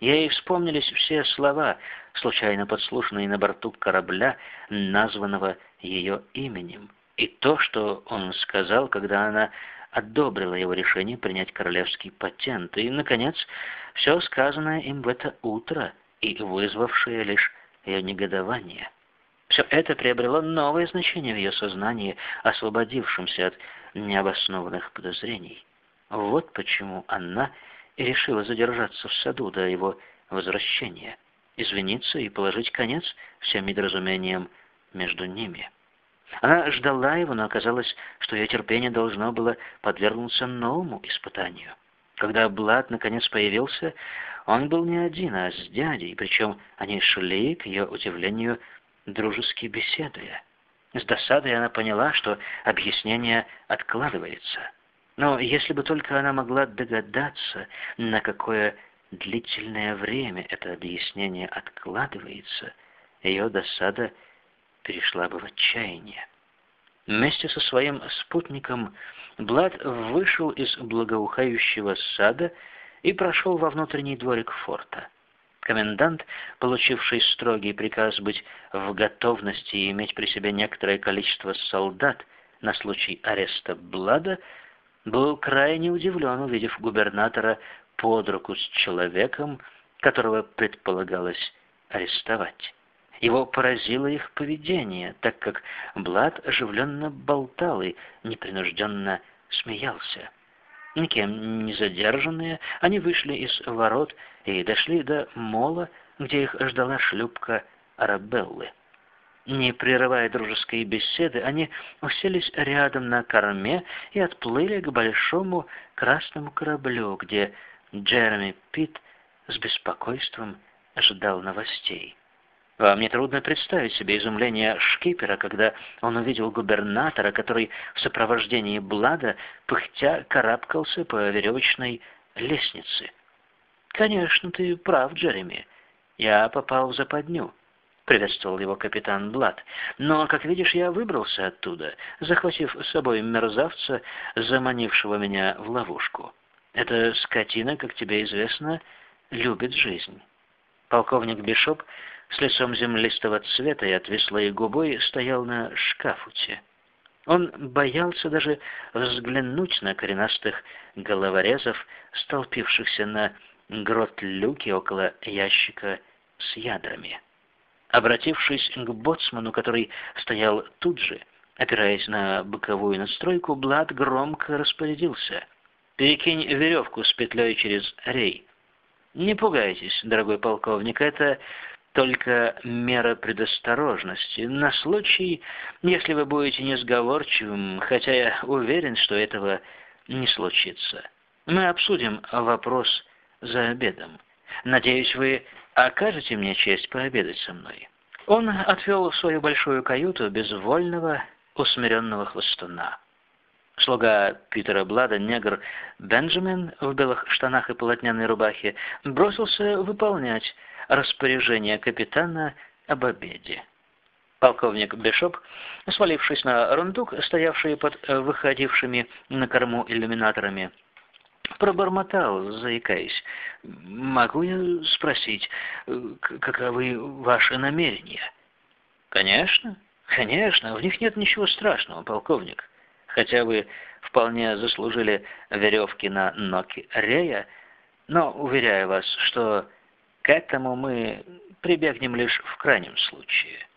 Ей вспомнились все слова, случайно подслушанные на борту корабля, названного ее именем, и то, что он сказал, когда она одобрила его решение принять королевский патент, и, наконец, все сказанное им в это утро и вызвавшее лишь ее негодование. Все это приобрело новое значение в ее сознании, освободившемся от необоснованных подозрений. Вот почему она и решила задержаться в саду до его возвращения, извиниться и положить конец всем недоразумениям между ними. Она ждала его, но оказалось, что ее терпение должно было подвергнуться новому испытанию. Когда Блад наконец появился, он был не один, а с дядей, причем они шли, к ее удивлению, дружески беседуя. С досадой она поняла, что объяснение откладывается. Но если бы только она могла догадаться, на какое длительное время это объяснение откладывается, ее досада перешла бы в отчаяние. Вместе со своим спутником Блад вышел из благоухающего сада и прошел во внутренний дворик форта. Комендант, получивший строгий приказ быть в готовности и иметь при себе некоторое количество солдат на случай ареста Блада, был крайне удивлен, увидев губернатора под руку с человеком, которого предполагалось арестовать. Его поразило их поведение, так как Блад оживленно болтал и непринужденно смеялся. Никем не задержанные, они вышли из ворот и дошли до мола, где их ждала шлюпка Арабеллы. Не прерывая дружеской беседы, они уселись рядом на корме и отплыли к большому красному кораблю, где Джереми Питт с беспокойством ожидал новостей. Вам нетрудно представить себе изумление шкипера, когда он увидел губернатора, который в сопровождении Блада, пыхтя, карабкался по веревочной лестнице. «Конечно, ты прав, Джереми. Я попал в западню», — приветствовал его капитан Блад. «Но, как видишь, я выбрался оттуда, захватив с собой мерзавца, заманившего меня в ловушку. Эта скотина, как тебе известно, любит жизнь». Полковник Бишоп с лицом землистого цвета и отвислой губой стоял на шкафуте. Он боялся даже взглянуть на коренастых головорезов, столпившихся на грот-люке около ящика с ядрами. Обратившись к боцману, который стоял тут же, опираясь на боковую настройку, Блад громко распорядился. «Перекинь веревку с петлей через рей». «Не пугайтесь, дорогой полковник, это только мера предосторожности, на случай, если вы будете несговорчивым, хотя я уверен, что этого не случится. Мы обсудим вопрос за обедом. Надеюсь, вы окажете мне честь пообедать со мной». Он отвел в свою большую каюту безвольного, усмиренного хвостуна. Слуга Питера Блада, негр Бенджамин в белых штанах и полотняной рубахе, бросился выполнять распоряжение капитана об обеде. Полковник Бешоп, свалившись на рундук, стоявший под выходившими на корму иллюминаторами, пробормотал, заикаясь. «Могу я спросить, каковы ваши намерения?» «Конечно, конечно, в них нет ничего страшного, полковник. Хотя вы вполне заслужили веревки на ноги Рея, но уверяю вас, что к этому мы прибегнем лишь в крайнем случае.